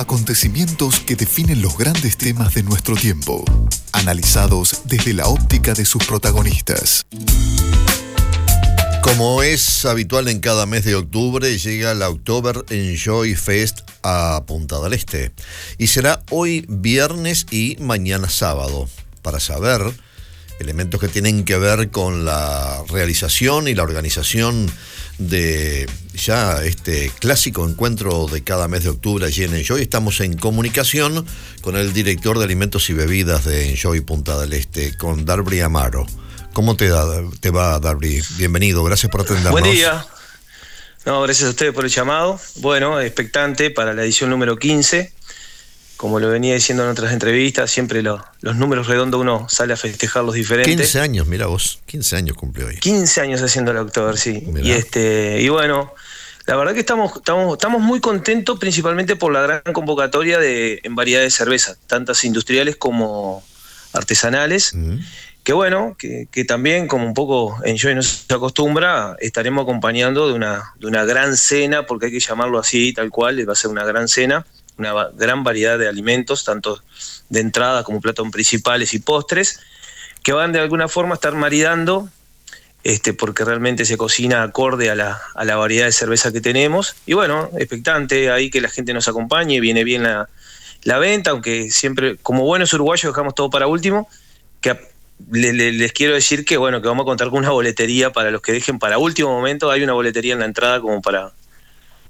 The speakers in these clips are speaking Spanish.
Acontecimientos que definen los grandes temas de nuestro tiempo, analizados desde la óptica de sus protagonistas. Como es habitual en cada mes de octubre, llega la October Enjoy Fest a Punta del Este. Y será hoy viernes y mañana sábado. Para saber elementos que tienen que ver con la realización y la organización de ya este clásico encuentro de cada mes de octubre allí en Enjoy. Estamos en comunicación con el director de alimentos y bebidas de Enjoy Punta del Este, con Darby Amaro. ¿Cómo te, te va, Darby? Bienvenido, gracias por atendernos. Buen día. No, gracias a ustedes por el llamado. Bueno, expectante para la edición número 15. Como lo venía diciendo en otras entrevistas, siempre los números redondos uno sale a festejar los diferentes. 15 años, mira vos, 15 años cumplió hoy. 15 años haciendo el octubre, sí. Y este, y bueno, la verdad que estamos, estamos, estamos muy contentos principalmente por la gran convocatoria de, en variedad de cerveza, tantas industriales como artesanales que bueno, que, también como un poco en Joy no se acostumbra, estaremos acompañando de una, de una gran cena, porque hay que llamarlo así, tal cual, va a ser una gran cena, una gran variedad de alimentos, tanto de entrada como platos principales y postres, que van de alguna forma a estar maridando, este, porque realmente se cocina acorde a la, a la variedad de cerveza que tenemos. Y bueno, expectante ahí que la gente nos acompañe, viene bien la, la venta, aunque siempre, como buenos uruguayos, dejamos todo para último, que les quiero decir que bueno, que vamos a contar con una boletería para los que dejen para último momento, hay una boletería en la entrada como para,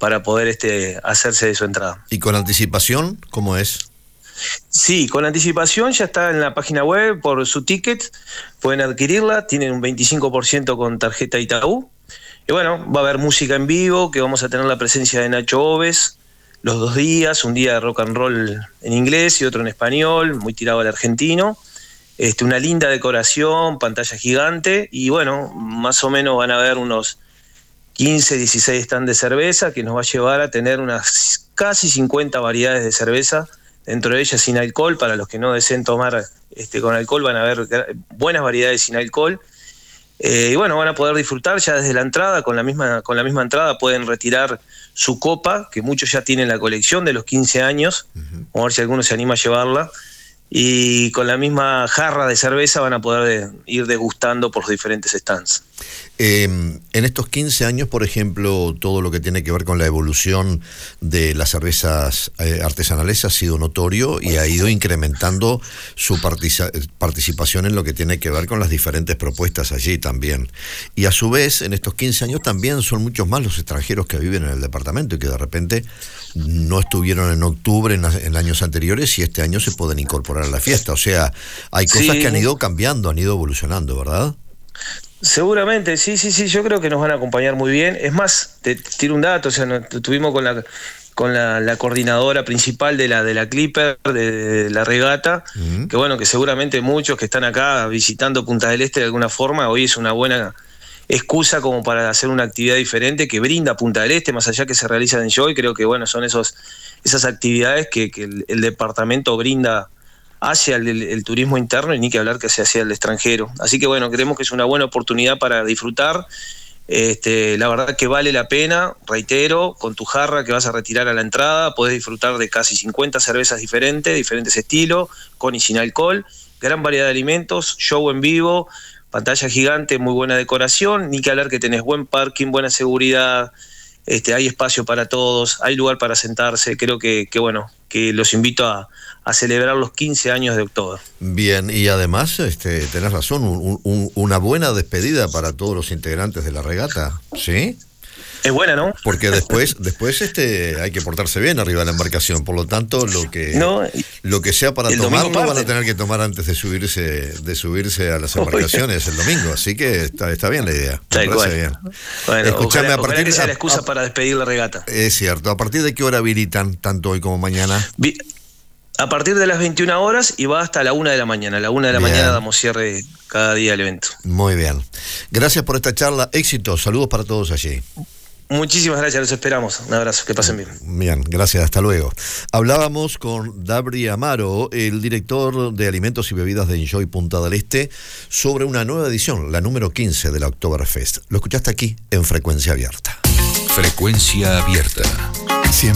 para poder este, hacerse de su entrada. ¿Y con anticipación cómo es? Sí, con anticipación ya está en la página web por su ticket, pueden adquirirla, tienen un 25% con tarjeta Itaú. Y bueno, va a haber música en vivo, que vamos a tener la presencia de Nacho Oves los dos días, un día de rock and roll en inglés y otro en español, muy tirado al argentino. Este, una linda decoración, pantalla gigante y bueno, más o menos van a haber unos 15, 16 stands de cerveza que nos va a llevar a tener unas casi 50 variedades de cerveza, dentro de ellas sin alcohol, para los que no deseen tomar este, con alcohol van a haber buenas variedades sin alcohol. Eh, y bueno, van a poder disfrutar ya desde la entrada, con la, misma, con la misma entrada pueden retirar su copa, que muchos ya tienen la colección de los 15 años, a ver si alguno se anima a llevarla y con la misma jarra de cerveza van a poder ir degustando por los diferentes stands. Em, en estos 15 años, por ejemplo, todo lo que tiene que ver con la evolución de las cervezas eh, artesanales ha sido notorio y ha ido incrementando su participación en lo que tiene que ver con las diferentes propuestas allí también. Y a su vez, en estos 15 años también son muchos más los extranjeros que viven en el departamento y que de repente no estuvieron en octubre en, años anteriores y este año se pueden incorporar a la fiesta. O sea, hay cosas que han ido cambiando, han ido evolucionando, ¿verdad? Seguramente, sí, sí, sí, yo creo que nos van a acompañar muy bien. Es más, te, tiro un dato, o sea, estuvimos con la con la, coordinadora principal de la de la Clipper, de, la regata, que bueno, que seguramente muchos que están acá visitando Punta del Este de alguna forma, hoy es una buena excusa como para hacer una actividad diferente que brinda Punta del Este, más allá que se realiza en Joy, creo que bueno, son esos, esas actividades que, el departamento brinda hacia el, turismo interno y ni que hablar que sea hacia el extranjero. Así que bueno, creemos que es una buena oportunidad para disfrutar. Este, la verdad que vale la pena, reitero, con tu jarra que vas a retirar a la entrada, podés disfrutar de casi 50 cervezas diferentes, diferentes estilos, con y sin alcohol, gran variedad de alimentos, show en vivo, pantalla gigante, muy buena decoración, ni que hablar que tenés buen parking, buena seguridad, este, hay espacio para todos, hay lugar para sentarse, creo que, que bueno, que los invito a, celebrar los 15 años de octubre. Bien, y además este, tenés razón, una buena despedida para todos los integrantes de la regata, ¿sí? Es buena, ¿no? Porque después, después este, hay que portarse bien arriba de la embarcación. Por lo tanto, lo que, lo que sea para tomar lo van a tener que tomar antes de subirse, de subirse a las embarcaciones el domingo. Así que está, está bien la idea. Me parece bien. Bueno, Escuchame, a partir de. la excusa para despedir la regata. Es cierto. ¿A partir de qué hora habilitan, tanto hoy como mañana? a partir de las 21 horas y va hasta la 1 de la mañana. A la 1 de la mañana damos cierre cada día del evento. Muy bien. Gracias por esta charla. Éxito. Saludos para todos allí. Muchísimas gracias, los esperamos. Un abrazo, que pasen bien. Bien, gracias, hasta luego. Hablábamos con Dabri Amaro, el director de alimentos y bebidas de Enjoy Punta del Este, sobre una nueva edición, la número 15 de la Oktoberfest. Lo escuchaste aquí en Frecuencia Abierta. Frecuencia Abierta.